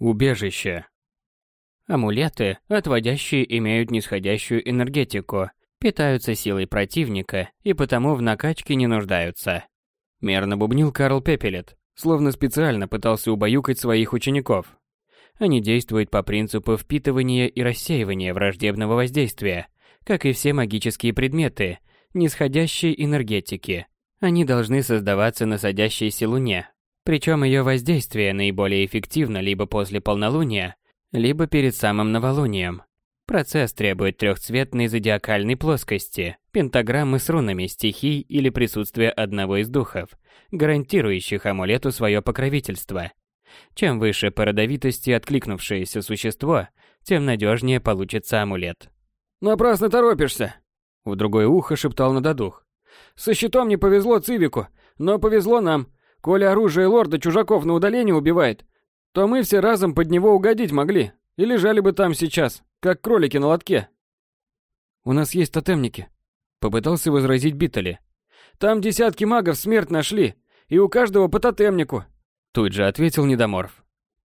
Убежище. Амулеты, отводящие, имеют нисходящую энергетику, питаются силой противника и потому в накачке не нуждаются. Мерно бубнил Карл Пепелет, словно специально пытался убаюкать своих учеников. Они действуют по принципу впитывания и рассеивания враждебного воздействия, как и все магические предметы, нисходящей энергетики. Они должны создаваться на садящейся луне. Причем ее воздействие наиболее эффективно либо после полнолуния, либо перед самым новолунием. Процесс требует трехцветной зодиакальной плоскости, пентаграммы с рунами стихий или присутствия одного из духов, гарантирующих амулету свое покровительство. Чем выше по родовитости откликнувшееся существо, тем надежнее получится амулет. «Напрасно торопишься!» В другое ухо шептал Нададух. «Со щитом не повезло Цивику, но повезло нам. Коли оружие лорда чужаков на удаление убивает, то мы все разом под него угодить могли. И лежали бы там сейчас, как кролики на лотке». «У нас есть тотемники», — попытался возразить Биттели. «Там десятки магов смерть нашли, и у каждого по тотемнику», — тут же ответил Недоморф.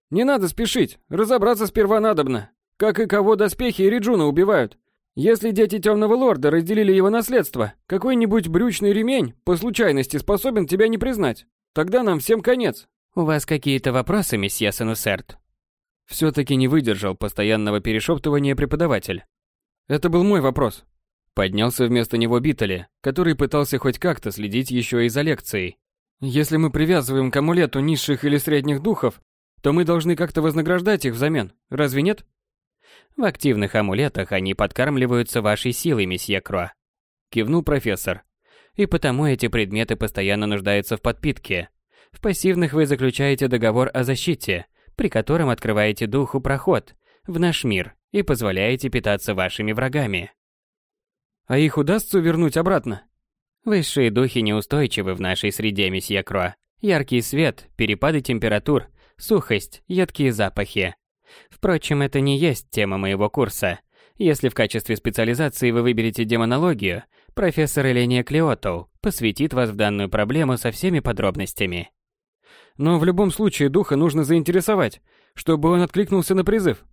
«Не надо спешить, разобраться сперва надобно. Как и кого доспехи и Риджуна убивают. Если дети Темного Лорда разделили его наследство, какой-нибудь брючный ремень по случайности способен тебя не признать. Тогда нам всем конец. У вас какие-то вопросы, месье Санусерт? Все-таки не выдержал постоянного перешептывания преподаватель. Это был мой вопрос. Поднялся вместо него Биттели, который пытался хоть как-то следить еще и за лекцией. Если мы привязываем к амулету низших или средних духов, то мы должны как-то вознаграждать их взамен, разве нет? В активных амулетах они подкармливаются вашей силой, месье Кро. Кивнул профессор. И потому эти предметы постоянно нуждаются в подпитке. В пассивных вы заключаете договор о защите, при котором открываете духу проход в наш мир и позволяете питаться вашими врагами. А их удастся вернуть обратно? Высшие духи неустойчивы в нашей среде, месье Кро. Яркий свет, перепады температур, сухость, едкие запахи. Впрочем, это не есть тема моего курса. Если в качестве специализации вы выберете демонологию, профессор Эления Клеотоу посвятит вас в данную проблему со всеми подробностями. Но в любом случае духа нужно заинтересовать, чтобы он откликнулся на призыв.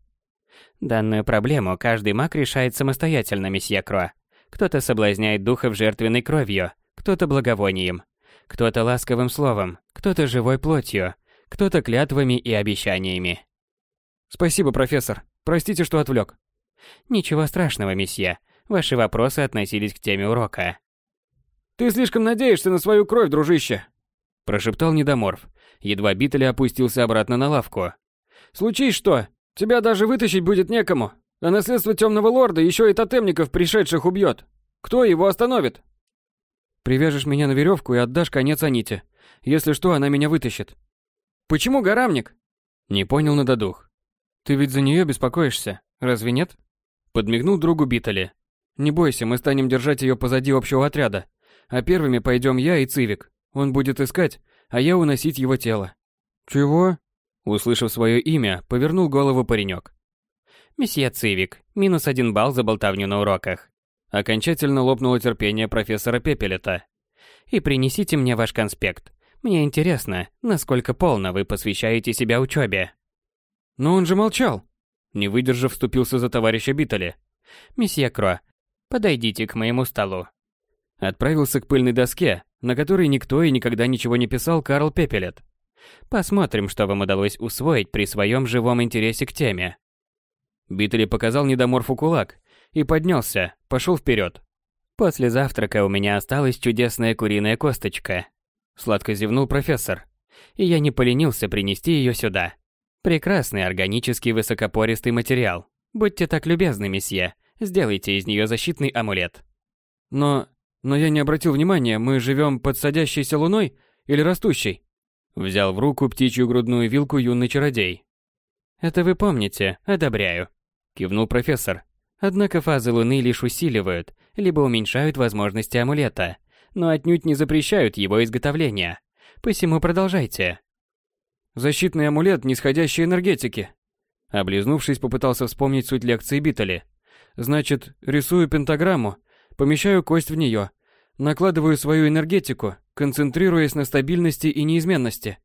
Данную проблему каждый маг решает самостоятельно, месье Кро. Кто-то соблазняет духов жертвенной кровью, кто-то благовонием, кто-то ласковым словом, кто-то живой плотью, кто-то клятвами и обещаниями. Спасибо, профессор. Простите, что отвлек. Ничего страшного, месье. Ваши вопросы относились к теме урока. Ты слишком надеешься на свою кровь, дружище, прошептал Недоморф. Едва Биттель опустился обратно на лавку. Случись что, тебя даже вытащить будет некому. А наследство Темного Лорда еще и тотемников пришедших убьет. Кто его остановит? Привяжешь меня на веревку и отдашь конец Аните. Если что, она меня вытащит. Почему горамник? Не понял Нададух. Ты ведь за нее беспокоишься, разве нет? Подмигнул другу Битали. Не бойся, мы станем держать ее позади общего отряда. А первыми пойдем я и Цивик. Он будет искать, а я уносить его тело. Чего? Услышав свое имя, повернул голову паренек. Месье Цивик, минус один балл за болтовню на уроках. Окончательно лопнуло терпение профессора Пепелета. И принесите мне ваш конспект. Мне интересно, насколько полно вы посвящаете себя учебе. Но он же молчал. Не выдержав, вступился за товарища Биттеля. «Месье Кро, подойдите к моему столу». Отправился к пыльной доске, на которой никто и никогда ничего не писал Карл Пепелет. Посмотрим, что вам удалось усвоить при своем живом интересе к теме. Биттель показал недоморфу кулак и поднялся, пошел вперед. После завтрака у меня осталась чудесная куриная косточка. Сладко зевнул профессор. И я не поленился принести ее сюда. Прекрасный органический высокопористый материал. Будьте так любезны, месье, сделайте из нее защитный амулет. Но... но я не обратил внимания, мы живем под садящейся луной или растущей? Взял в руку птичью грудную вилку юный чародей. Это вы помните, одобряю. Кивнул профессор. Однако фазы Луны лишь усиливают, либо уменьшают возможности амулета, но отнюдь не запрещают его изготовление. Посему продолжайте. Защитный амулет нисходящей энергетики. Облизнувшись, попытался вспомнить суть лекции Биттели. Значит, рисую пентаграмму, помещаю кость в нее, накладываю свою энергетику, концентрируясь на стабильности и неизменности.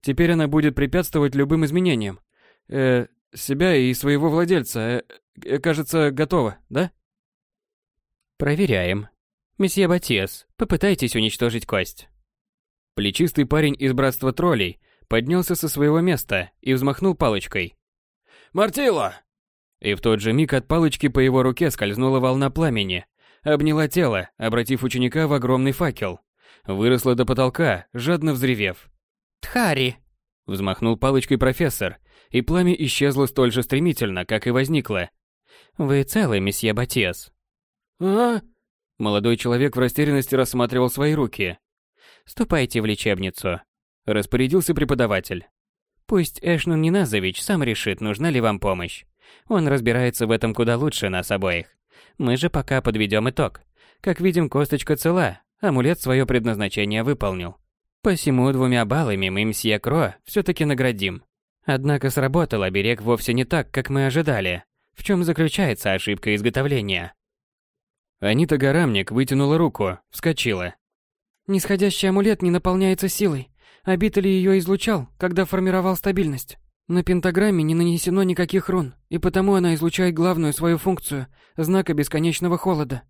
Теперь она будет препятствовать любым изменениям. э, себя и своего владельца, э, э, кажется, готово, да? Проверяем. Месье Батиас, попытайтесь уничтожить кость. Плечистый парень из братства троллей поднялся со своего места и взмахнул палочкой. «Мартило!» И в тот же миг от палочки по его руке скользнула волна пламени, обняла тело, обратив ученика в огромный факел. Выросла до потолка, жадно взревев. «Тхари!» Взмахнул палочкой профессор, и пламя исчезло столь же стремительно, как и возникло. «Вы целы, месье Батиас?» «А?» Молодой человек в растерянности рассматривал свои руки. «Ступайте в лечебницу», – распорядился преподаватель. «Пусть Эшнун Ниназович сам решит, нужна ли вам помощь. Он разбирается в этом куда лучше нас обоих. Мы же пока подведем итог. Как видим, косточка цела, амулет свое предназначение выполнил. Посему двумя баллами мы мсье Кро все-таки наградим. Однако сработал оберег вовсе не так, как мы ожидали. В чем заключается ошибка изготовления? Анита Гарамник вытянула руку, вскочила. Нисходящий амулет не наполняется силой. Обитель ее излучал, когда формировал стабильность. На пентаграмме не нанесено никаких рун, и потому она излучает главную свою функцию – знака бесконечного холода.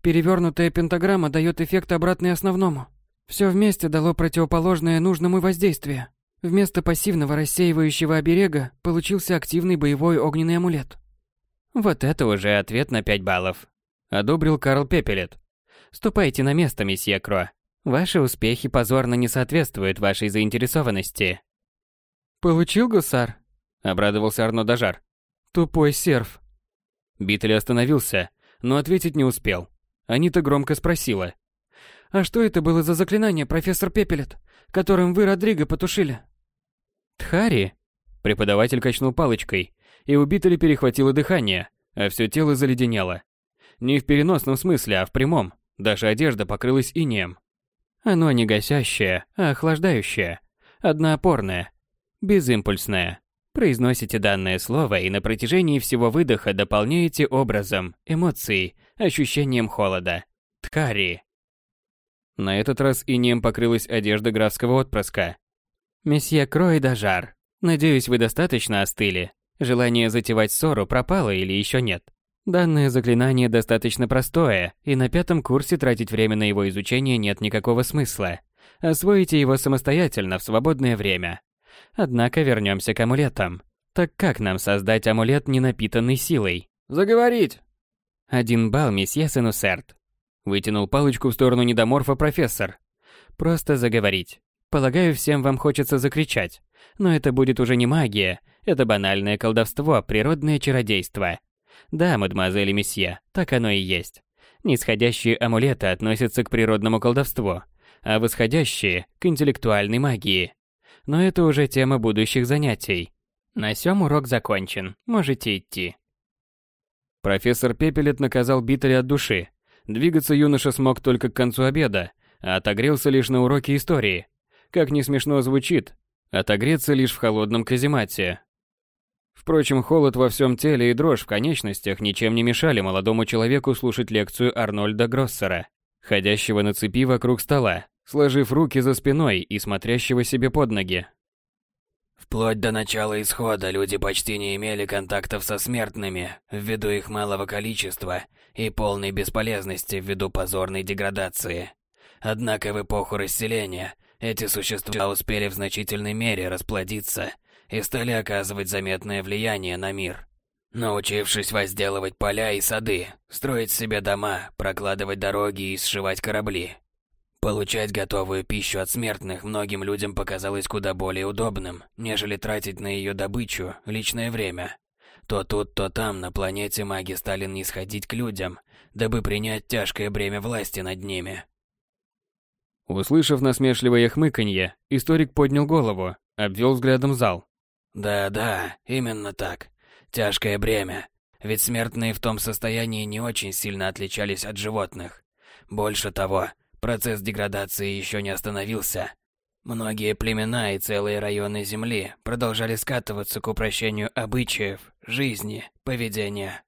Перевернутая пентаграмма дает эффект обратный основному. Все вместе дало противоположное нужному воздействие. Вместо пассивного рассеивающего оберега получился активный боевой огненный амулет. Вот это уже ответ на 5 баллов. Одобрил Карл Пепелет. Ступайте на место, месье Кро. Ваши успехи позорно не соответствуют вашей заинтересованности. Получил, гусар? Обрадовался Арно Дажар. Тупой серф. Битли остановился, но ответить не успел. Анита громко спросила. «А что это было за заклинание, профессор Пепелет, которым вы Родриго потушили?» «Тхари?» Преподаватель качнул палочкой, и у Битли перехватило дыхание, а все тело заледенело. Не в переносном смысле, а в прямом. Даже одежда покрылась инеем. Оно не гасящее, а охлаждающее. Одноопорное. Безимпульсное. Произносите данное слово и на протяжении всего выдоха дополняете образом, эмоцией, ощущением холода. Ткари. На этот раз инеем покрылась одежда графского отпрыска. Месье Крой Дажар, надеюсь, вы достаточно остыли. Желание затевать ссору пропало или еще нет? Данное заклинание достаточно простое, и на пятом курсе тратить время на его изучение нет никакого смысла. Освоите его самостоятельно в свободное время. Однако вернемся к амулетам. Так как нам создать амулет, не напитанный силой? Заговорить! Один балл, месье Сенусерт. Вытянул палочку в сторону недоморфа профессор. Просто заговорить. Полагаю, всем вам хочется закричать. Но это будет уже не магия, это банальное колдовство, природное чародейство. Да, мадемуазель и месье, так оно и есть. Нисходящие амулеты относятся к природному колдовству, а восходящие – к интеллектуальной магии. Но это уже тема будущих занятий. На сём урок закончен, можете идти. Профессор Пепелет наказал Биттеля от души. Двигаться юноша смог только к концу обеда, а отогрелся лишь на уроке истории. Как не смешно звучит, отогреться лишь в холодном каземате, Впрочем, холод во всем теле и дрожь в конечностях ничем не мешали молодому человеку слушать лекцию Арнольда Гроссера, ходящего на цепи вокруг стола, сложив руки за спиной и смотрящего себе под ноги. Вплоть до начала исхода люди почти не имели контактов со смертными, ввиду их малого количества и полной бесполезности ввиду позорной деградации. Однако в эпоху расселения эти существа успели в значительной мере расплодиться – и стали оказывать заметное влияние на мир. Научившись возделывать поля и сады, строить себе дома, прокладывать дороги и сшивать корабли. Получать готовую пищу от смертных многим людям показалось куда более удобным, нежели тратить на ее добычу личное время. То тут, то там на планете маги стали нисходить к людям, дабы принять тяжкое бремя власти над ними. Услышав насмешливое хмыканье, историк поднял голову, обвел взглядом зал. Да-да, именно так. Тяжкое бремя. Ведь смертные в том состоянии не очень сильно отличались от животных. Больше того, процесс деградации еще не остановился. Многие племена и целые районы Земли продолжали скатываться к упрощению обычаев, жизни, поведения.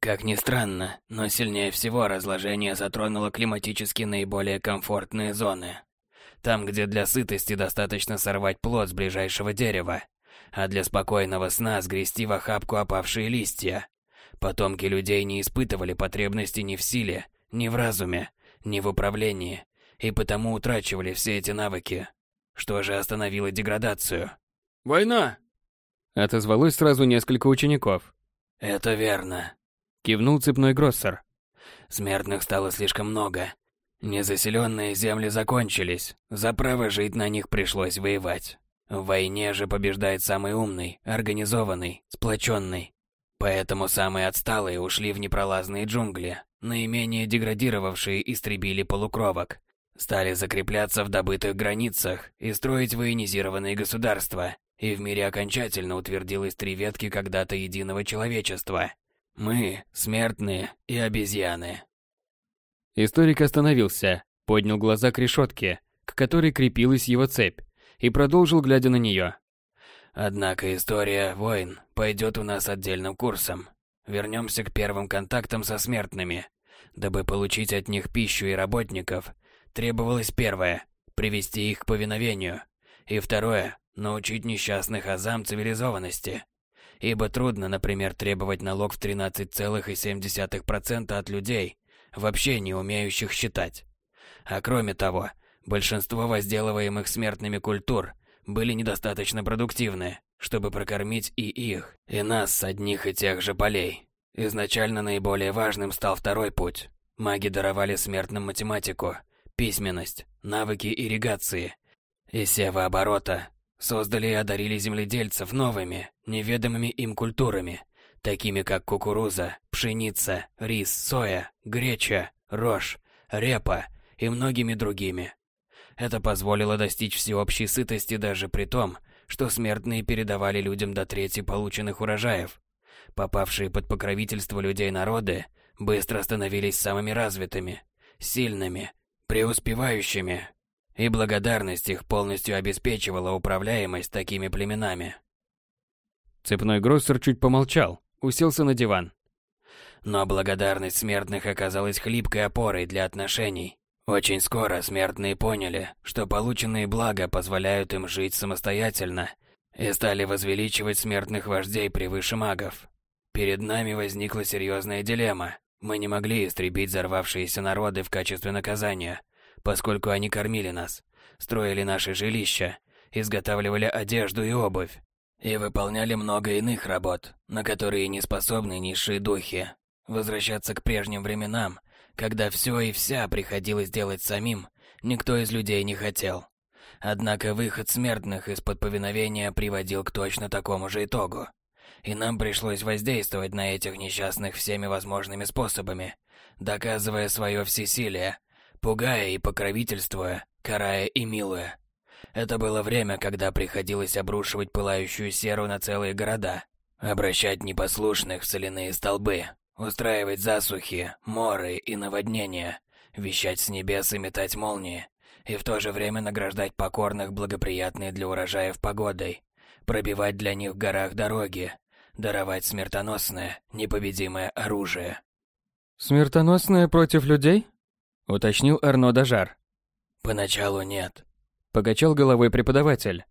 Как ни странно, но сильнее всего разложение затронуло климатически наиболее комфортные зоны. Там, где для сытости достаточно сорвать плод с ближайшего дерева, а для спокойного сна сгрести в охапку опавшие листья. Потомки людей не испытывали потребности ни в силе, ни в разуме, ни в управлении, и потому утрачивали все эти навыки. Что же остановило деградацию? «Война!» Отозвалось сразу несколько учеников. «Это верно», — кивнул цепной гроссер. «Смертных стало слишком много. Незаселенные земли закончились, за право жить на них пришлось воевать. В войне же побеждает самый умный, организованный, сплоченный. Поэтому самые отсталые ушли в непролазные джунгли, наименее деградировавшие истребили полукровок, стали закрепляться в добытых границах и строить военизированные государства, и в мире окончательно утвердилось три ветки когда-то единого человечества. Мы, смертные и обезьяны. Историк остановился, поднял глаза к решетке, к которой крепилась его цепь, и продолжил, глядя на нее. Однако история войн пойдет у нас отдельным курсом. Вернемся к первым контактам со смертными. Дабы получить от них пищу и работников, требовалось первое – привести их к повиновению, и второе – научить несчастных азам цивилизованности. Ибо трудно, например, требовать налог в 13,7% от людей, вообще не умеющих считать. А кроме того, большинство возделываемых смертными культур – были недостаточно продуктивны, чтобы прокормить и их, и нас с одних и тех же полей. Изначально наиболее важным стал второй путь. Маги даровали смертным математику, письменность, навыки ирригации и севооборота, создали и одарили земледельцев новыми, неведомыми им культурами, такими как кукуруза, пшеница, рис, соя, греча, рожь, репа и многими другими. Это позволило достичь всеобщей сытости даже при том, что смертные передавали людям до трети полученных урожаев. Попавшие под покровительство людей народы быстро становились самыми развитыми, сильными, преуспевающими, и благодарность их полностью обеспечивала управляемость такими племенами. Цепной гроссер чуть помолчал, уселся на диван. Но благодарность смертных оказалась хлипкой опорой для отношений, очень скоро смертные поняли, что полученные блага позволяют им жить самостоятельно, и стали возвеличивать смертных вождей превыше магов. Перед нами возникла серьезная дилемма. Мы не могли истребить взорвавшиеся народы в качестве наказания, поскольку они кормили нас, строили наши жилища, изготавливали одежду и обувь, и выполняли много иных работ, на которые не способны низшие духи. Возвращаться к прежним временам – когда все и вся приходилось делать самим, никто из людей не хотел. Однако выход смертных из-под повиновения приводил к точно такому же итогу. И нам пришлось воздействовать на этих несчастных всеми возможными способами, доказывая свое всесилие, пугая и покровительствуя, карая и милуя. Это было время, когда приходилось обрушивать пылающую серу на целые города, обращать непослушных в соляные столбы, Устраивать засухи, моры и наводнения, вещать с небес и метать молнии, и в то же время награждать покорных благоприятной для урожаев погодой, пробивать для них в горах дороги, даровать смертоносное, непобедимое оружие. «Смертоносное против людей?» — уточнил Арно Дажар. «Поначалу нет», — покачал головой преподаватель.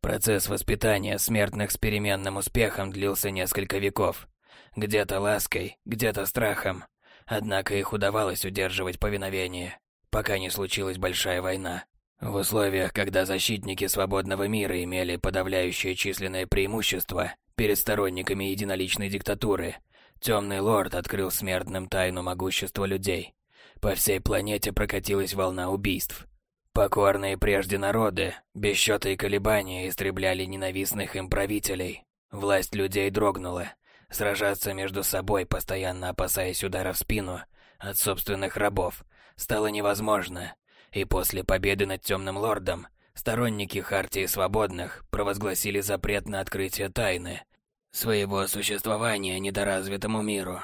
Процесс воспитания смертных с переменным успехом длился несколько веков. Где-то лаской, где-то страхом. Однако их удавалось удерживать повиновение, пока не случилась большая война. В условиях, когда защитники свободного мира имели подавляющее численное преимущество перед сторонниками единоличной диктатуры, Темный Лорд открыл смертным тайну могущества людей. По всей планете прокатилась волна убийств. Покорные прежде народы, без счета и колебания, истребляли ненавистных им правителей. Власть людей дрогнула, Сражаться между собой, постоянно опасаясь удара в спину от собственных рабов, стало невозможно, и после победы над Темным Лордом сторонники Хартии Свободных провозгласили запрет на открытие тайны своего существования недоразвитому миру.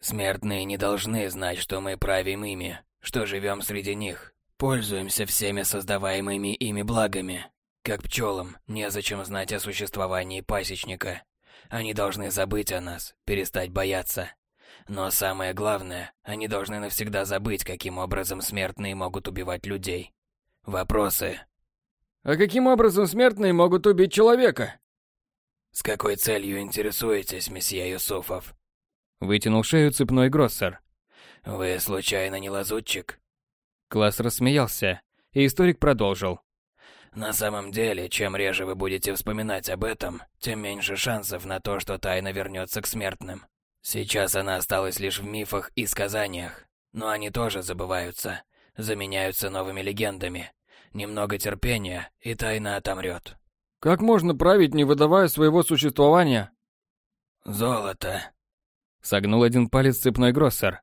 Смертные не должны знать, что мы правим ими, что живем среди них, пользуемся всеми создаваемыми ими благами. Как пчелам, незачем знать о существовании пасечника. Они должны забыть о нас, перестать бояться. Но самое главное, они должны навсегда забыть, каким образом смертные могут убивать людей. Вопросы. А каким образом смертные могут убить человека? С какой целью интересуетесь, месье Юсуфов? Вытянул шею цепной гроссер. Вы случайно не лазутчик? Класс рассмеялся, и историк продолжил. На самом деле, чем реже вы будете вспоминать об этом, тем меньше шансов на то, что тайна вернется к смертным. Сейчас она осталась лишь в мифах и сказаниях, но они тоже забываются, заменяются новыми легендами. Немного терпения, и тайна отомрет. Как можно править, не выдавая своего существования? Золото. Согнул один палец цепной гроссер.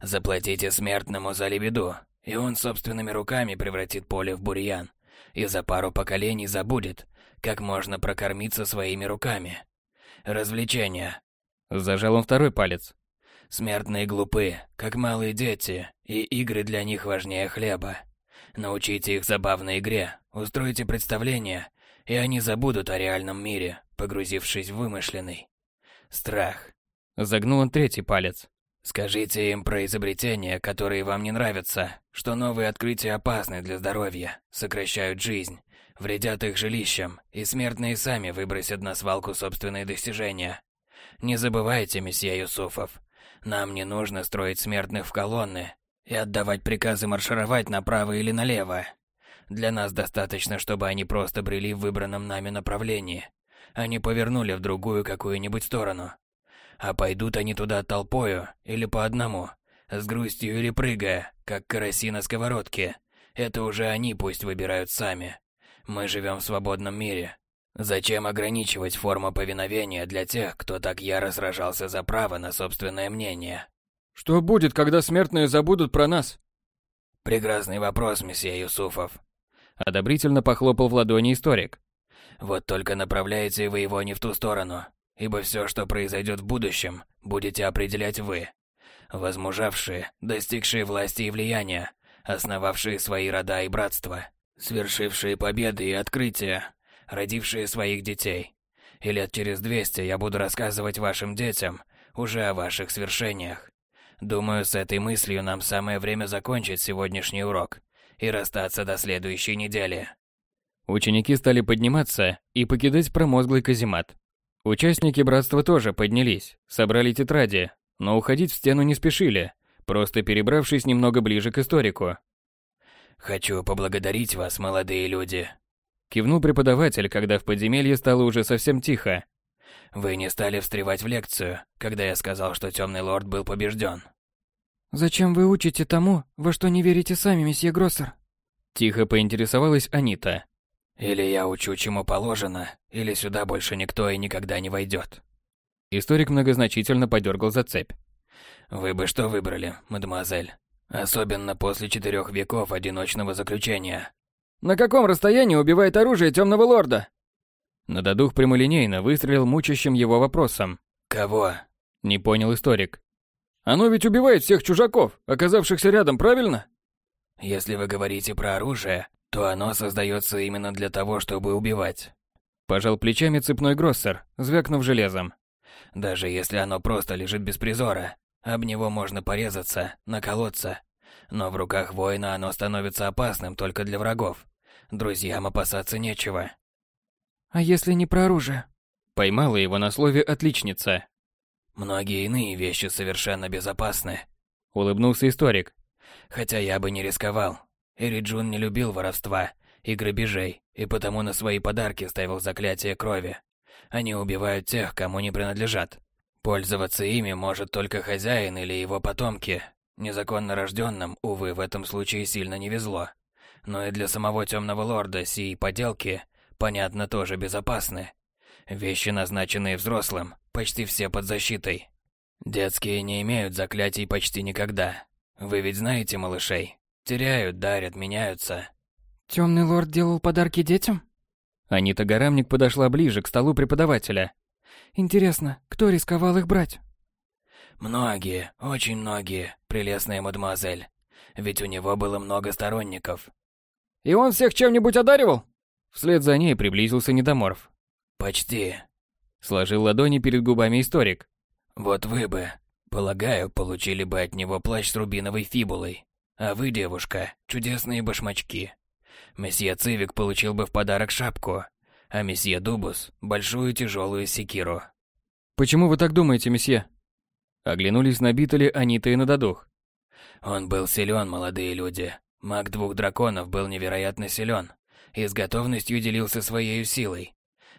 Заплатите смертному за лебеду, и он собственными руками превратит поле в бурьян и за пару поколений забудет, как можно прокормиться своими руками. Развлечения. Зажал он второй палец. Смертные глупы, как малые дети, и игры для них важнее хлеба. Научите их забавной игре, устройте представление, и они забудут о реальном мире, погрузившись в вымышленный. Страх. Загнул он третий палец. Скажите им про изобретения, которые вам не нравятся, что новые открытия опасны для здоровья, сокращают жизнь, вредят их жилищам, и смертные сами выбросят на свалку собственные достижения. Не забывайте, месье Юсуфов, нам не нужно строить смертных в колонны и отдавать приказы маршировать направо или налево. Для нас достаточно, чтобы они просто брели в выбранном нами направлении, а не повернули в другую какую-нибудь сторону. А пойдут они туда толпою или по одному, с грустью или прыгая, как караси на сковородке. Это уже они пусть выбирают сами. Мы живем в свободном мире. Зачем ограничивать форму повиновения для тех, кто так яро сражался за право на собственное мнение? Что будет, когда смертные забудут про нас? Прекрасный вопрос, месье Юсуфов. Одобрительно похлопал в ладони историк. Вот только направляете вы его не в ту сторону ибо все, что произойдет в будущем, будете определять вы. Возмужавшие, достигшие власти и влияния, основавшие свои рода и братства, свершившие победы и открытия, родившие своих детей. И лет через двести я буду рассказывать вашим детям уже о ваших свершениях. Думаю, с этой мыслью нам самое время закончить сегодняшний урок и расстаться до следующей недели. Ученики стали подниматься и покидать промозглый каземат. Участники братства тоже поднялись, собрали тетради, но уходить в стену не спешили, просто перебравшись немного ближе к историку. «Хочу поблагодарить вас, молодые люди», — кивнул преподаватель, когда в подземелье стало уже совсем тихо. «Вы не стали встревать в лекцию, когда я сказал, что Темный Лорд был побежден». «Зачем вы учите тому, во что не верите сами, месье Гроссер?» Тихо поинтересовалась Анита. Или я учу чему положено, или сюда больше никто и никогда не войдет. Историк многозначительно подергал за цепь. Вы бы что выбрали, мадемуазель? Особенно после четырех веков одиночного заключения. На каком расстоянии убивает оружие темного лорда? Нададух прямолинейно выстрелил мучащим его вопросом. Кого? Не понял историк. Оно ведь убивает всех чужаков, оказавшихся рядом, правильно? Если вы говорите про оружие, то оно создается именно для того, чтобы убивать. Пожал плечами цепной гроссер, звякнув железом. Даже если оно просто лежит без призора, об него можно порезаться, наколоться. Но в руках воина оно становится опасным только для врагов. Друзьям опасаться нечего. А если не про оружие? Поймала его на слове отличница. Многие иные вещи совершенно безопасны. Улыбнулся историк. Хотя я бы не рисковал. Эриджун не любил воровства и грабежей, и потому на свои подарки ставил заклятие крови. Они убивают тех, кому не принадлежат. Пользоваться ими может только хозяин или его потомки. Незаконно рожденным, увы, в этом случае сильно не везло. Но и для самого темного лорда сии поделки, понятно, тоже безопасны. Вещи, назначенные взрослым, почти все под защитой. Детские не имеют заклятий почти никогда. Вы ведь знаете малышей? Теряют, дарят, меняются. Темный лорд делал подарки детям? Анита Гарамник подошла ближе к столу преподавателя. Интересно, кто рисковал их брать? Многие, очень многие, прелестная мадемуазель. Ведь у него было много сторонников. И он всех чем-нибудь одаривал? Вслед за ней приблизился недоморф. Почти. Сложил ладони перед губами историк. Вот вы бы, полагаю, получили бы от него плащ с рубиновой фибулой. А вы, девушка, чудесные башмачки. Месье Цивик получил бы в подарок шапку, а месье Дубус – большую тяжелую секиру. «Почему вы так думаете, месье?» Оглянулись на Битали Анита и на Дадух. Он был силен, молодые люди. Маг двух драконов был невероятно силен и с готовностью делился своей силой.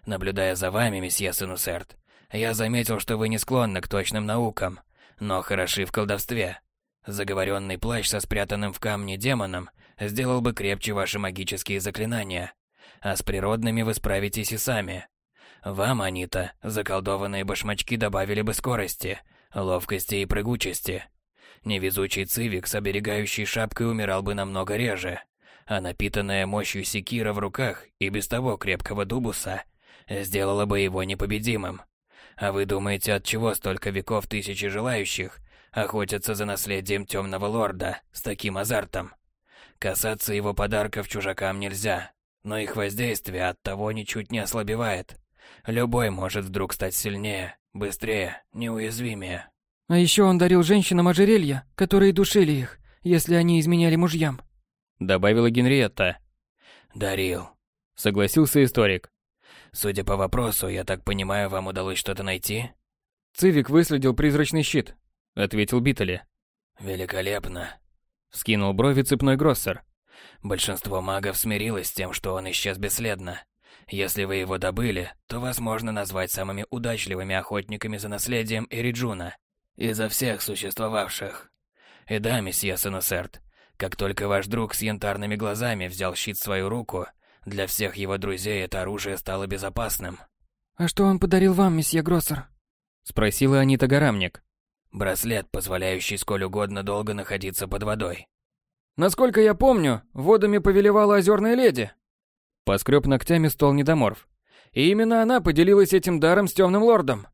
Наблюдая за вами, месье Сенусерт, я заметил, что вы не склонны к точным наукам, но хороши в колдовстве. Заговоренный плащ со спрятанным в камне демоном сделал бы крепче ваши магические заклинания, а с природными вы справитесь и сами. Вам, Анита, заколдованные башмачки добавили бы скорости, ловкости и прыгучести. Невезучий цивик с оберегающей шапкой умирал бы намного реже, а напитанная мощью секира в руках и без того крепкого дубуса сделала бы его непобедимым. А вы думаете, от чего столько веков тысячи желающих охотятся за наследием темного лорда с таким азартом? Касаться его подарков чужакам нельзя, но их воздействие от того ничуть не ослабевает. Любой может вдруг стать сильнее, быстрее, неуязвимее. А еще он дарил женщинам ожерелья, которые душили их, если они изменяли мужьям. Добавила Генриетта. Дарил. Согласился историк. Судя по вопросу, я так понимаю, вам удалось что-то найти? Цивик выследил призрачный щит, ответил Битали. Великолепно. Скинул брови цепной гроссер. Большинство магов смирилось с тем, что он исчез бесследно. Если вы его добыли, то вас можно назвать самыми удачливыми охотниками за наследием Эриджуна изо всех существовавших. И да, месье Сенусерт, как только ваш друг с янтарными глазами взял щит в свою руку, для всех его друзей это оружие стало безопасным. «А что он подарил вам, месье Гроссер?» Спросила Анита Гарамник. Браслет, позволяющий сколь угодно долго находиться под водой. «Насколько я помню, водами повелевала озерная леди». Поскреб ногтями стол недоморф. И именно она поделилась этим даром с темным лордом.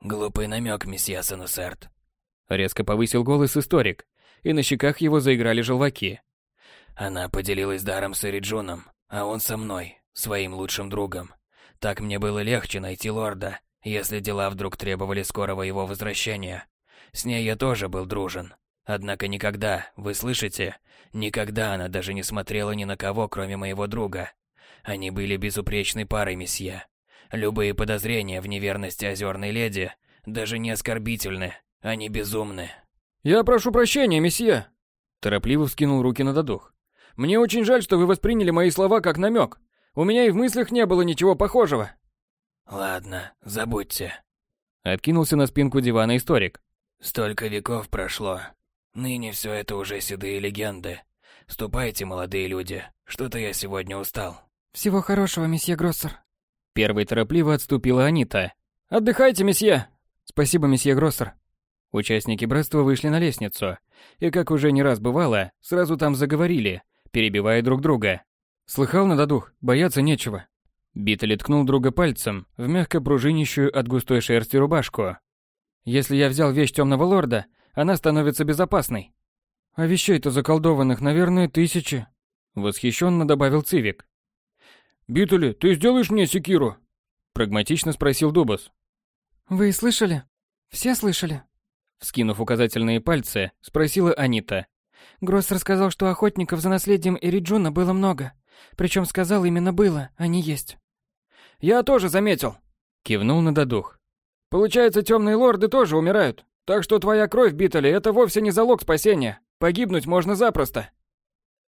Глупый намек, месье Санусерт. Резко повысил голос историк, и на щеках его заиграли желваки. Она поделилась даром с Эриджуном, а он со мной, своим лучшим другом. Так мне было легче найти лорда, если дела вдруг требовали скорого его возвращения. С ней я тоже был дружен. Однако никогда, вы слышите, никогда она даже не смотрела ни на кого, кроме моего друга. Они были безупречной парой, месье. Любые подозрения в неверности озерной леди даже не оскорбительны, они безумны. «Я прошу прощения, месье!» Торопливо вскинул руки на додух. «Мне очень жаль, что вы восприняли мои слова как намек. У меня и в мыслях не было ничего похожего». «Ладно, забудьте». Откинулся на спинку дивана историк. «Столько веков прошло. Ныне все это уже седые легенды. Ступайте, молодые люди. Что-то я сегодня устал». «Всего хорошего, месье Гроссер», Первой торопливо отступила Анита. «Отдыхайте, месье!» «Спасибо, месье Гроссер». Участники братства вышли на лестницу, и, как уже не раз бывало, сразу там заговорили, перебивая друг друга. «Слыхал на додух, бояться нечего». Биттель ткнул друга пальцем в мягко пружинищую от густой шерсти рубашку. «Если я взял вещь темного лорда, она становится безопасной». «А вещей-то заколдованных, наверное, тысячи», — восхищенно добавил Цивик. «Битули, ты сделаешь мне секиру?» Прагматично спросил Дубас. «Вы слышали? Все слышали?» Скинув указательные пальцы, спросила Анита. Гросс рассказал, что охотников за наследием Эриджуна было много. Причем сказал именно было, а не есть. «Я тоже заметил», — кивнул на додух. «Получается, темные лорды тоже умирают. Так что твоя кровь, Битали, это вовсе не залог спасения. Погибнуть можно запросто».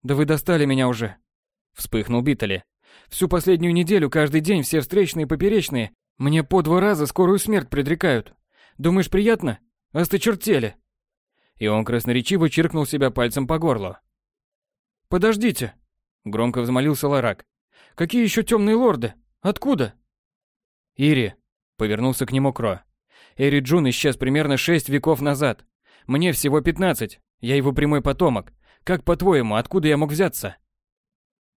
«Да вы достали меня уже», — вспыхнул Битали. Всю последнюю неделю каждый день все встречные и поперечные мне по два раза скорую смерть предрекают. Думаешь, приятно? Осточертели. И он красноречиво чиркнул себя пальцем по горлу. «Подождите!» — громко взмолился Ларак. «Какие еще темные лорды? Откуда?» «Ири», — повернулся к нему Кро. «Эри Джун исчез примерно шесть веков назад. Мне всего пятнадцать. Я его прямой потомок. Как по-твоему, откуда я мог взяться?»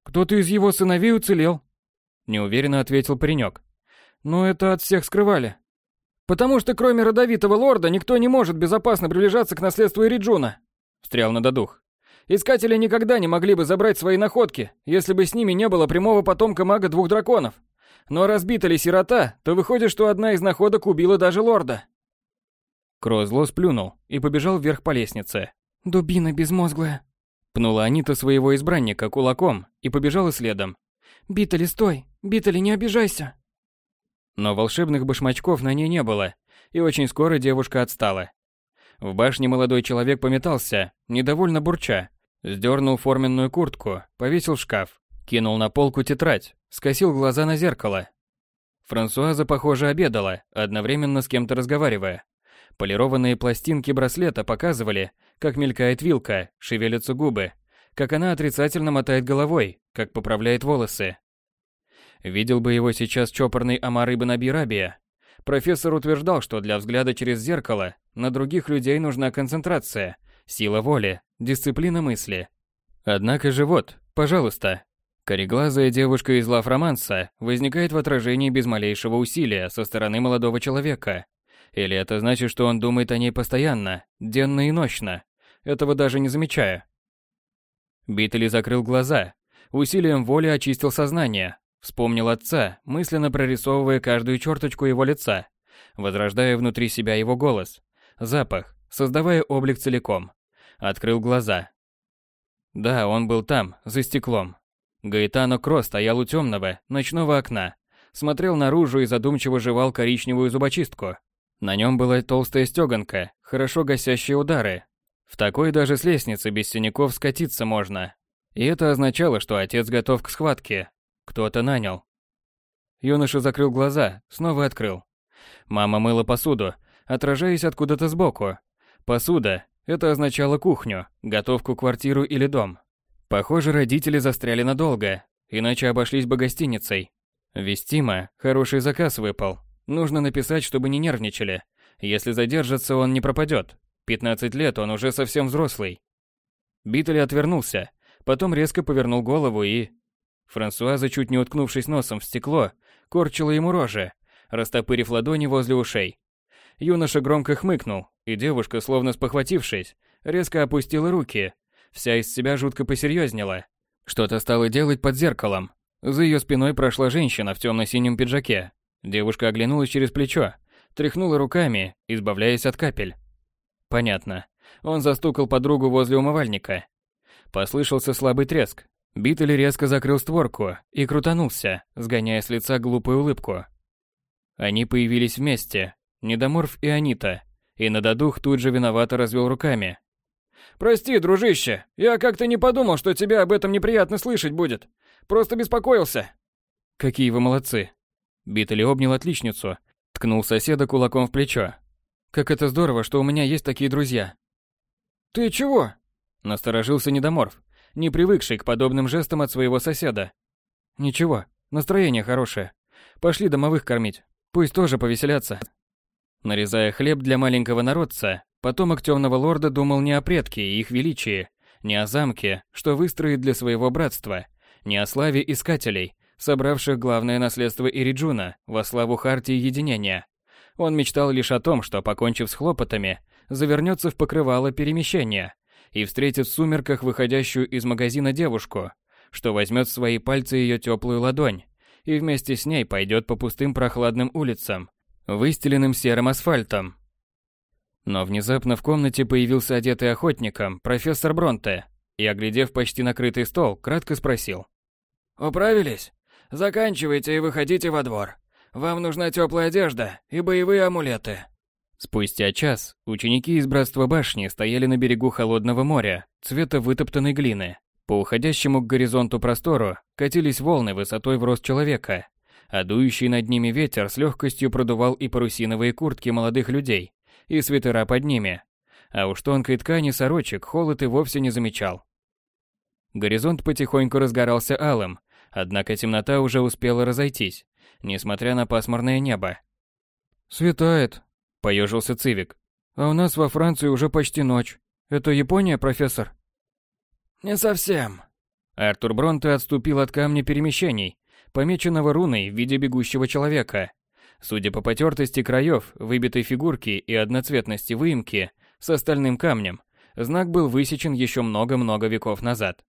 «Кто-то из его сыновей уцелел», — неуверенно ответил паренек. «Но это от всех скрывали. Потому что кроме родовитого лорда никто не может безопасно приближаться к наследству Эриджуна», — встрял на додух. «Искатели никогда не могли бы забрать свои находки, если бы с ними не было прямого потомка мага двух драконов. Но разбита ли сирота, то выходит, что одна из находок убила даже лорда». Кро зло сплюнул и побежал вверх по лестнице. «Дубина безмозглая», Пнула Анита своего избранника кулаком и побежала следом. «Битали, стой! Битали, не обижайся!» Но волшебных башмачков на ней не было, и очень скоро девушка отстала. В башне молодой человек пометался, недовольно бурча, сдернул форменную куртку, повесил в шкаф, кинул на полку тетрадь, скосил глаза на зеркало. Франсуаза, похоже, обедала, одновременно с кем-то разговаривая. Полированные пластинки браслета показывали, как мелькает вилка, шевелятся губы, как она отрицательно мотает головой, как поправляет волосы. Видел бы его сейчас чопорный Амар Ибн. Профессор утверждал, что для взгляда через зеркало на других людей нужна концентрация, сила воли, дисциплина мысли. Однако же вот, пожалуйста, кореглазая девушка из лав-романса возникает в отражении без малейшего усилия со стороны молодого человека. Или это значит, что он думает о ней постоянно, денно и ночно, этого даже не замечая. Битли закрыл глаза, усилием воли очистил сознание, Вспомнил отца, мысленно прорисовывая каждую черточку его лица, возрождая внутри себя его голос, запах, создавая облик целиком. Открыл глаза. Да, он был там, за стеклом. Гаэтано Кро стоял у темного, ночного окна, смотрел наружу и задумчиво жевал коричневую зубочистку. На нем была толстая стеганка, хорошо гасящие удары. В такой даже с лестницы без синяков скатиться можно. И это означало, что отец готов к схватке, кто-то нанял. Юноша закрыл глаза, снова открыл. Мама мыла посуду, отражаясь откуда-то сбоку. Посуда – это означало кухню, готовку, квартиру или дом. Похоже, родители застряли надолго, иначе обошлись бы гостиницей. Вестима, хороший заказ выпал. Нужно написать, чтобы не нервничали. Если задержится, он не пропадет. 15 лет, он уже совсем взрослый. Биттель отвернулся, потом резко повернул голову и... Франсуаза, чуть не уткнувшись носом в стекло, корчила ему рожи, растопырив ладони возле ушей. Юноша громко хмыкнул, и девушка, словно спохватившись, резко опустила руки, вся из себя жутко посерьезнела. Что-то стала делать под зеркалом. За ее спиной прошла женщина в темно-синем пиджаке. Девушка оглянулась через плечо, тряхнула руками, избавляясь от капель. Понятно. Он застукал подругу возле умывальника. Послышался слабый треск, Биттель резко закрыл створку и крутанулся, сгоняя с лица глупую улыбку. Они появились вместе, Недоморф и Анита, и Нададух тут же виновато развел руками. «Прости, дружище, я как-то не подумал, что тебя об этом неприятно слышать будет. Просто беспокоился». «Какие вы молодцы!» Биттель обнял отличницу, ткнул соседа кулаком в плечо. «Как это здорово, что у меня есть такие друзья!» «Ты чего?» Насторожился Недоморф не привыкший к подобным жестам от своего соседа. Ничего, настроение хорошее. Пошли домовых кормить. Пусть тоже повеселятся. Нарезая хлеб для маленького народца, потомок темного лорда думал не о предке и их величии, не о замке, что выстроит для своего братства, не о славе искателей, собравших главное наследство Ириджуна во славу Хартии Единения. Он мечтал лишь о том, что, покончив с хлопотами, завернется в покрывало перемещения, и встретит в сумерках выходящую из магазина девушку, что возьмет в свои пальцы ее теплую ладонь и вместе с ней пойдет по пустым прохладным улицам, выстеленным серым асфальтом. Но внезапно в комнате появился одетый охотником профессор Бронте и, оглядев почти накрытый стол, кратко спросил. «Управились? Заканчивайте и выходите во двор. Вам нужна теплая одежда и боевые амулеты». Спустя час ученики из Братства Башни стояли на берегу холодного моря, цвета вытоптанной глины. По уходящему к горизонту простору катились волны высотой в рост человека, а дующий над ними ветер с легкостью продувал и парусиновые куртки молодых людей, и свитера под ними. А уж тонкой ткани сорочек холод и вовсе не замечал. Горизонт потихоньку разгорался алым, однако темнота уже успела разойтись, несмотря на пасмурное небо. «Светает», Поежился Цивик. А у нас во Франции уже почти ночь. Это Япония, профессор? Не совсем. Артур Бронте отступил от камня перемещений, помеченного руной в виде бегущего человека. Судя по потертости краев, выбитой фигурки и одноцветности выемки с остальным камнем, знак был высечен еще много-много веков назад.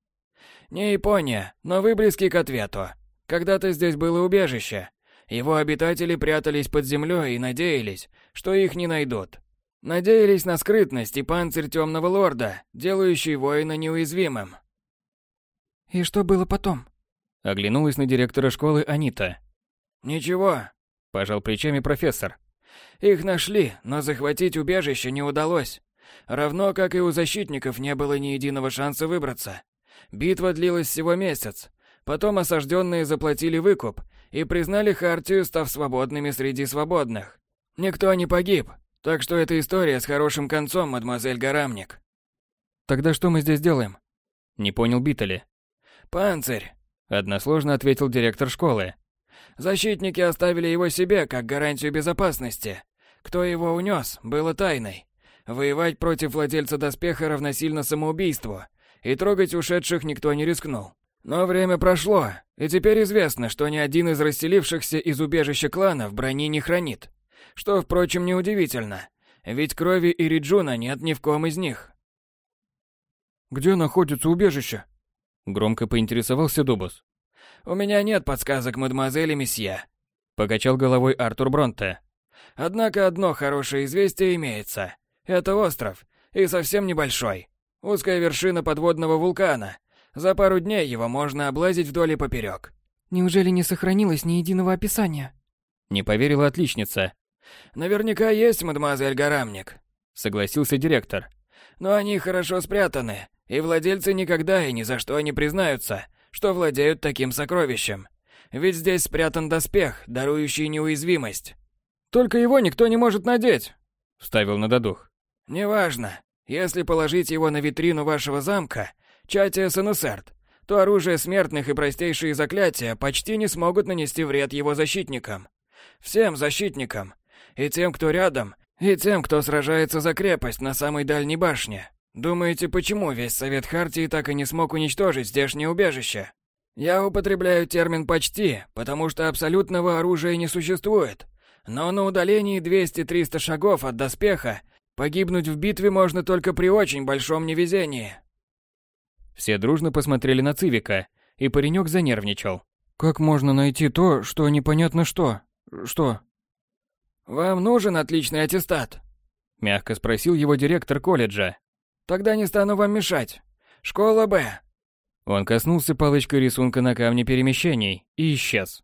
Не Япония, но вы близки к ответу. Когда-то здесь было убежище, его обитатели прятались под землей и надеялись, что их не найдут. Надеялись на скрытность и панцирь темного лорда, делающий воина неуязвимым. «И что было потом?» Оглянулась на директора школы Анита. «Ничего», – пожал плечами профессор. «Их нашли, но захватить убежище не удалось. Равно, как и у защитников не было ни единого шанса выбраться. Битва длилась всего месяц. Потом осажденные заплатили выкуп и признали Хартию, став свободными среди свободных. Никто не погиб, так что это история с хорошим концом, мадемуазель Гарамник. Тогда что мы здесь делаем? Не понял Битали. Панцирь, односложно ответил директор школы. Защитники оставили его себе как гарантию безопасности. Кто его унес, было тайной. Воевать против владельца доспеха равносильно самоубийству, и трогать ушедших никто не рискнул. Но время прошло, и теперь известно, что ни один из расселившихся из убежища кланов брони не хранит. Что, впрочем, неудивительно, ведь крови Ириджуна нет ни в ком из них. «Где находится убежище?» Громко поинтересовался Дубус. «У меня нет подсказок, мадемуазель и месье», — покачал головой Артур Бронте. «Однако одно хорошее известие имеется. Это остров, и совсем небольшой. Узкая вершина подводного вулкана. За пару дней его можно облазить вдоль и поперек. Неужели не сохранилось ни единого описания? Не поверила отличница. Наверняка есть, мадемуазель Гарамник, согласился директор. Но они хорошо спрятаны, и владельцы никогда и ни за что не признаются, что владеют таким сокровищем. Ведь здесь спрятан доспех, дарующий неуязвимость. Только его никто не может надеть, вставил на додух. Неважно. Если положить его на витрину вашего замка, Чатия Санусерт, то оружие смертных и простейшие заклятия почти не смогут нанести вред его защитникам. Всем защитникам. И тем, кто рядом, и тем, кто сражается за крепость на самой дальней башне. Думаете, почему весь Совет Хартии так и не смог уничтожить здешнее убежище? Я употребляю термин «почти», потому что абсолютного оружия не существует. Но на удалении 200-300 шагов от доспеха Погибнуть в битве можно только при очень большом невезении. Все дружно посмотрели на Цивика, и паренек занервничал. Как можно найти то, что непонятно что? Что? Вам нужен отличный аттестат? Мягко спросил его директор колледжа. Тогда не стану вам мешать. Школа Б. Он коснулся палочкой рисунка на камне перемещений и исчез.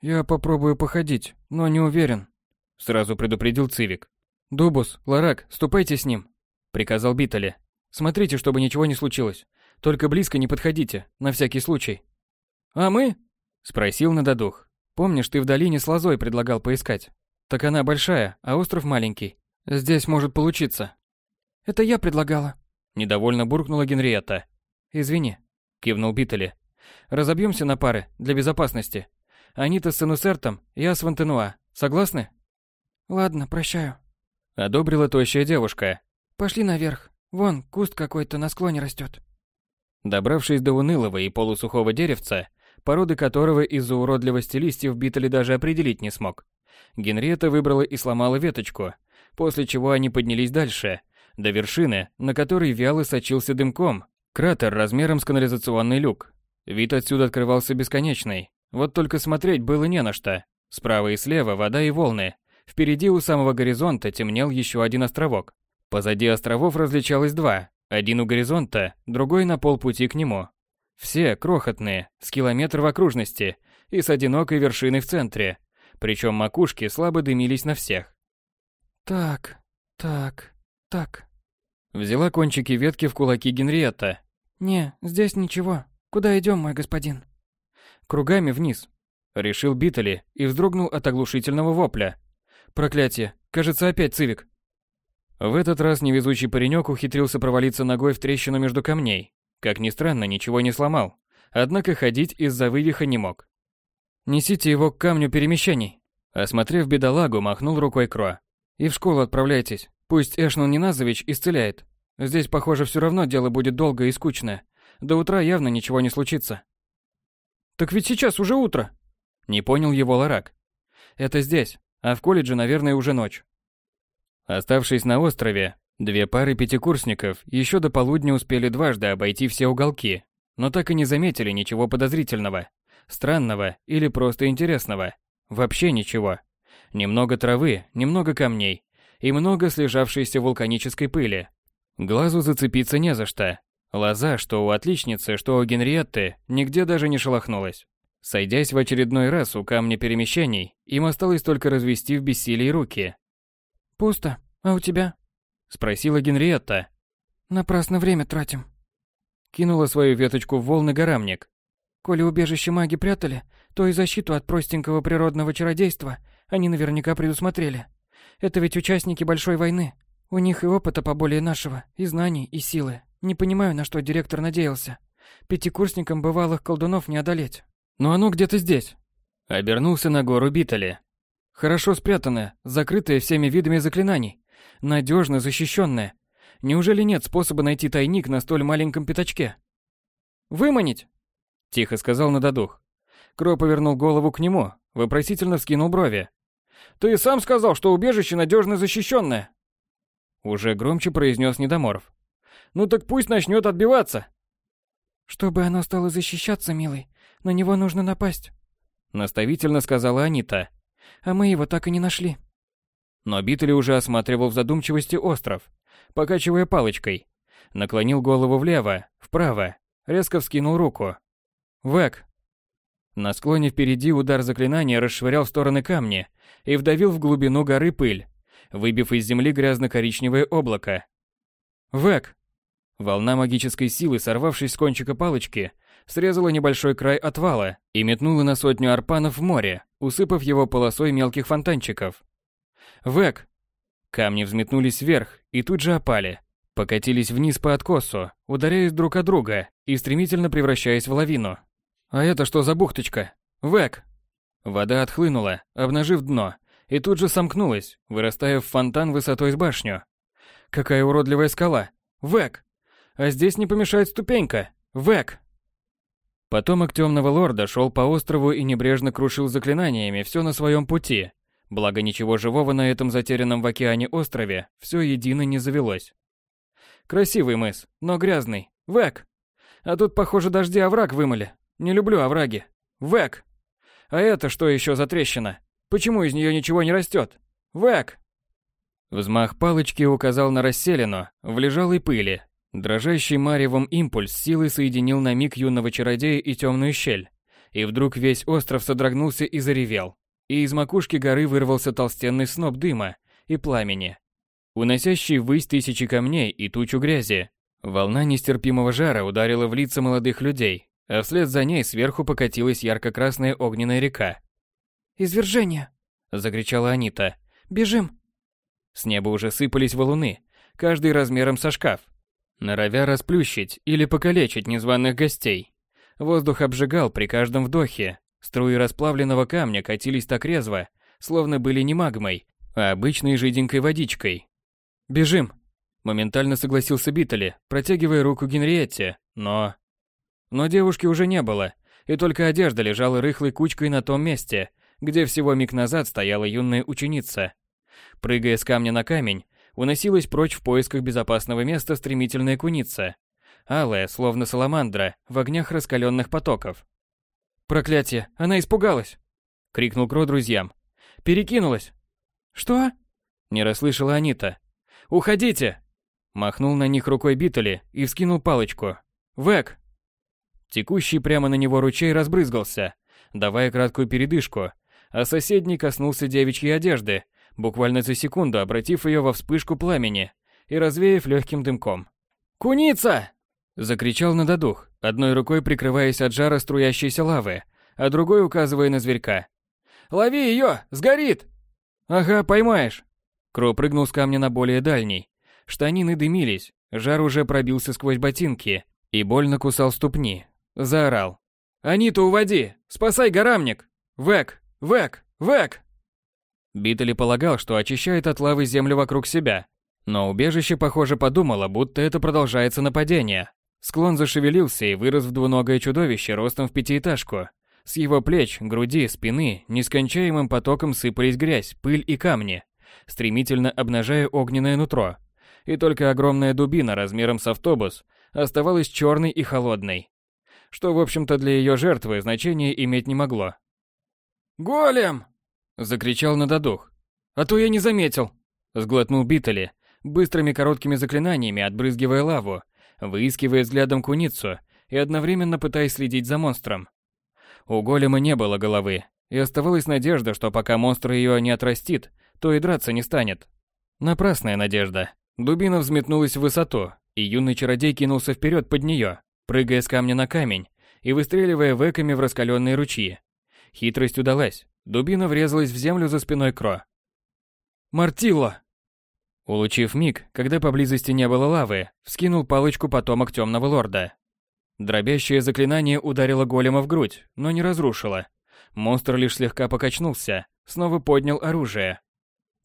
Я попробую походить, но не уверен, сразу предупредил Цивик. «Дубус, Ларак, ступайте с ним», — приказал Битали. «Смотрите, чтобы ничего не случилось. Только близко не подходите, на всякий случай». «А мы?» — спросил Нададух. «Помнишь, ты в долине с лозой предлагал поискать? Так она большая, а остров маленький. Здесь может получиться». «Это я предлагала», — недовольно буркнула Генриетта. «Извини», — кивнул Битали. «Разобьемся на пары, для безопасности. Анита с Сенусертом, я с Вантенуа. Согласны?» «Ладно, прощаю». Одобрила тощая девушка. Пошли наверх. Вон, куст какой-то на склоне растет. Добравшись до унылого и полусухого деревца, породы которого из-за уродливости листьев Битали даже определить не смог, Генриетта выбрала и сломала веточку, после чего они поднялись дальше, до вершины, на которой вяло сочился дымком, кратер размером с канализационный люк. Вид отсюда открывался бесконечный, вот только смотреть было не на что. Справа и слева вода и волны, Впереди у самого горизонта темнел еще один островок. Позади островов различалось два, один у горизонта, другой на полпути к нему. Все крохотные, с километр в окружности и с одинокой вершиной в центре, причем макушки слабо дымились на всех. «Так, так, так...» Взяла кончики ветки в кулаки Генриетта. «Не, здесь ничего. Куда идем, мой господин?» «Кругами вниз», — решил Битали и вздрогнул от оглушительного вопля. Проклятие, кажется, опять цивик. В этот раз невезучий паренек ухитрился провалиться ногой в трещину между камней. Как ни странно, ничего не сломал. Однако ходить из-за вывиха не мог. «Несите его к камню перемещений», Осмотрев бедолагу, махнул рукой Кро. «И в школу отправляйтесь. Пусть Эшнул Неназович исцеляет. Здесь, похоже, все равно дело будет долгое и скучное. До утра явно ничего не случится». «Так ведь сейчас уже утро!» Не понял его Ларак. «Это здесь. А в колледже, наверное, уже ночь. Оставшись на острове, две пары пятикурсников еще до полудня успели дважды обойти все уголки, но так и не заметили ничего подозрительного, странного или просто интересного. Вообще ничего. Немного травы, немного камней и много слежавшейся вулканической пыли. Глазу зацепиться не за что. Лоза, что у отличницы, что у Генриетты, нигде даже не шелохнулась. Сойдясь в очередной раз у камня перемещений, им осталось только развести в бессилии руки. «Пусто. А у тебя?» — спросила Генриетта. «Напрасно время тратим». Кинула свою веточку в волны горамник. «Коли убежище маги прятали, то и защиту от простенького природного чародейства они наверняка предусмотрели. Это ведь участники большой войны. У них и опыта поболее нашего, и знаний, и силы. Не понимаю, на что директор надеялся. Пятикурсникам бывалых колдунов не одолеть. Но оно где-то здесь. Обернулся на гору Битали. Хорошо спрятанное, закрытое всеми видами заклинаний. Надежно защищенное. Неужели нет способа найти тайник на столь маленьком пятачке? «Выманить!» – тихо сказал Нададух. Кро повернул голову к нему, вопросительно вскинул брови. «Ты сам сказал, что убежище надежно защищенное!» Уже громче произнес Недоморов. «Ну так пусть начнет отбиваться!» «Чтобы оно стало защищаться, милый, на него нужно напасть», — наставительно сказала Анита. «А мы его так и не нашли». Но Битли уже осматривал в задумчивости остров, покачивая палочкой. Наклонил голову влево, вправо, резко вскинул руку. «Вэк!» На склоне впереди удар заклинания расшвырял в стороны камни и вдавил в глубину горы пыль, выбив из земли грязно-коричневое облако. «Вэк!» Волна магической силы, сорвавшись с кончика палочки, срезала небольшой край отвала и метнула на сотню арпанов в море, усыпав его полосой мелких фонтанчиков. «Вэк!» Камни взметнулись вверх и тут же опали, покатились вниз по откосу, ударяясь друг о друга и стремительно превращаясь в лавину. «А это что за бухточка? Вэк!» Вода отхлынула, обнажив дно, и тут же сомкнулась, вырастая в фонтан высотой с башню. «Какая уродливая скала! Вэк! А здесь не помешает ступенька! Вэк!» Потомок Темного Лорда шел по острову и небрежно крушил заклинаниями все на своем пути, благо ничего живого на этом затерянном в океане острове все едино не завелось. Красивый мыс, но грязный. Вэк! А тут, похоже, дожди овраг вымыли. Не люблю овраги. Вэк! А это что еще за трещина? Почему из нее ничего не растет? Вэк! Взмах палочки указал на расселину в лежалой пыли, Дрожащий маревом импульс силой соединил на миг юного чародея и темную щель. И вдруг весь остров содрогнулся и заревел. И из макушки горы вырвался толстенный сноп дыма и пламени, уносящий ввысь тысячи камней и тучу грязи. Волна нестерпимого жара ударила в лица молодых людей, а вслед за ней сверху покатилась ярко-красная огненная река. «Извержение!» – закричала Анита. «Бежим!» С неба уже сыпались валуны, каждый размером со шкаф норовя расплющить или покалечить незваных гостей. Воздух обжигал при каждом вдохе, струи расплавленного камня катились так резво, словно были не магмой, а обычной жиденькой водичкой. «Бежим!» – моментально согласился Биттели, протягивая руку Генриетте, но... Но девушки уже не было, и только одежда лежала рыхлой кучкой на том месте, где всего миг назад стояла юная ученица. Прыгая с камня на камень, уносилась прочь в поисках безопасного места стремительная куница. Алая, словно саламандра, в огнях раскаленных потоков. «Проклятие! Она испугалась!» — крикнул Кро друзьям. «Перекинулась!» «Что?» — не расслышала Анита. «Уходите!» Махнул на них рукой Битали и вскинул палочку. «Вэк!» Текущий прямо на него ручей разбрызгался, давая краткую передышку, а соседний коснулся девичьей одежды, буквально за секунду обратив ее во вспышку пламени и развеяв легким дымком. «Куница!» – закричал Нададух, одной рукой прикрываясь от жара струящейся лавы, а другой указывая на зверька. «Лови ее! Сгорит!» «Ага, поймаешь!» Кро прыгнул с камня на более дальний. Штанины дымились, жар уже пробился сквозь ботинки и больно кусал ступни. Заорал. «Аниту уводи! Спасай горамник! Вэк! Вэк! Вэк!» Битали полагал, что очищает от лавы землю вокруг себя. Но убежище, похоже, подумало, будто это продолжается нападение. Склон зашевелился и вырос в двуногое чудовище ростом в пятиэтажку. С его плеч, груди, спины нескончаемым потоком сыпались грязь, пыль и камни, стремительно обнажая огненное нутро. И только огромная дубина размером с автобус оставалась черной и холодной. Что, в общем-то, для ее жертвы значения иметь не могло. «Голем!» Закричал на додух. «А то я не заметил!» Сглотнул Битали, быстрыми короткими заклинаниями отбрызгивая лаву, выискивая взглядом куницу и одновременно пытаясь следить за монстром. У голема не было головы, и оставалась надежда, что пока монстр ее не отрастит, то и драться не станет. Напрасная надежда. Дубина взметнулась в высоту, и юный чародей кинулся вперед под нее, прыгая с камня на камень и выстреливая веками в раскаленные ручьи. Хитрость удалась. Дубина врезалась в землю за спиной Кро. «Мартило!» Улучив миг, когда поблизости не было лавы, вскинул палочку потомок темного лорда. Дробящее заклинание ударило голема в грудь, но не разрушило. Монстр лишь слегка покачнулся, снова поднял оружие.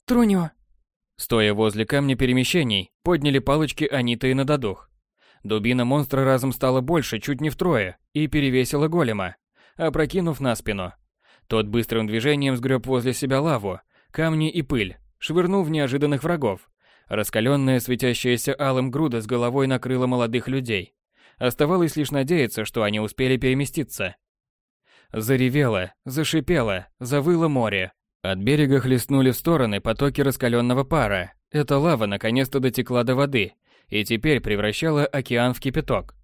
«Трунио!» Стоя возле камня перемещений, подняли палочки Анита и Нададух. Дубина монстра разом стала больше, чуть не втрое, и перевесила голема, опрокинув на спину. Тот быстрым движением сгреб возле себя лаву, камни и пыль, швырнул в неожиданных врагов. Раскаленная, светящаяся алым груда с головой накрыла молодых людей. Оставалось лишь надеяться, что они успели переместиться. Заревело, зашипело, завыло море, от берега хлестнули в стороны потоки раскаленного пара. Эта лава наконец-то дотекла до воды и теперь превращала океан в кипяток.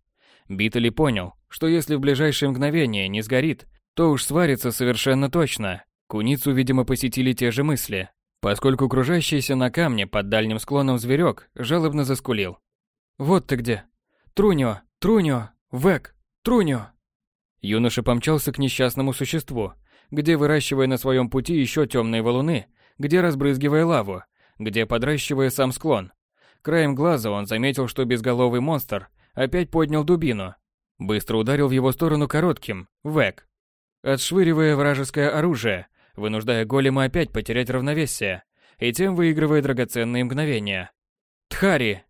Битали понял, что если в ближайшее мгновение не сгорит, то уж сварится совершенно точно. Куницу, видимо, посетили те же мысли, поскольку кружащийся на камне под дальним склоном зверек жалобно заскулил. «Вот ты где! Труньо! Труньо! Век! Труньо!» Юноша помчался к несчастному существу, где выращивая на своем пути еще темные валуны, где разбрызгивая лаву, где подращивая сам склон. Краем глаза он заметил, что безголовый монстр опять поднял дубину. Быстро ударил в его сторону коротким, век, отшвыривая вражеское оружие, вынуждая голема опять потерять равновесие, и тем выигрывая драгоценные мгновения. Тхари!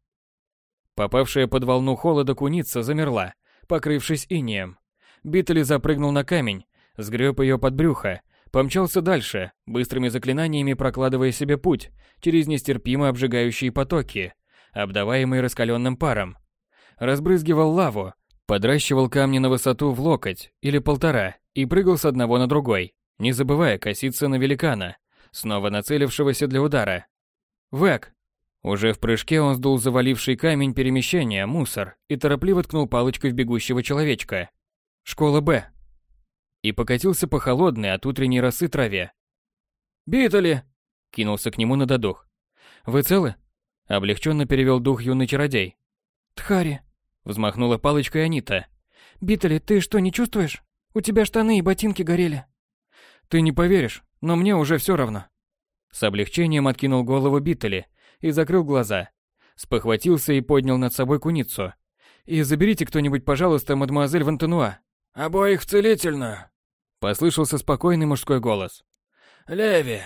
Попавшая под волну холода куница замерла, покрывшись инеем. Битали запрыгнул на камень, сгреб ее под брюхо, помчался дальше, быстрыми заклинаниями прокладывая себе путь через нестерпимо обжигающие потоки, обдаваемые раскаленным паром. Разбрызгивал лаву, подращивал камни на высоту в локоть или полтора и прыгал с одного на другой, не забывая коситься на великана, снова нацелившегося для удара. Вэк! Уже в прыжке он сдул заваливший камень перемещения, мусор, и торопливо ткнул палочкой в бегущего человечка. Школа Б и покатился по холодной от утренней росы траве. «Битали!» — кинулся к нему на додух. «Вы целы?» — облегченно перевел дух юный чародей. «Тхари!» — взмахнула палочкой Анита. «Битали, ты что, не чувствуешь? У тебя штаны и ботинки горели». «Ты не поверишь, но мне уже все равно». С облегчением откинул голову Биттели и закрыл глаза. Спохватился и поднял над собой куницу. «И заберите кто-нибудь, пожалуйста, мадемуазель Вантенуа». «Обоих в целительную», Послышался спокойный мужской голос. «Леви,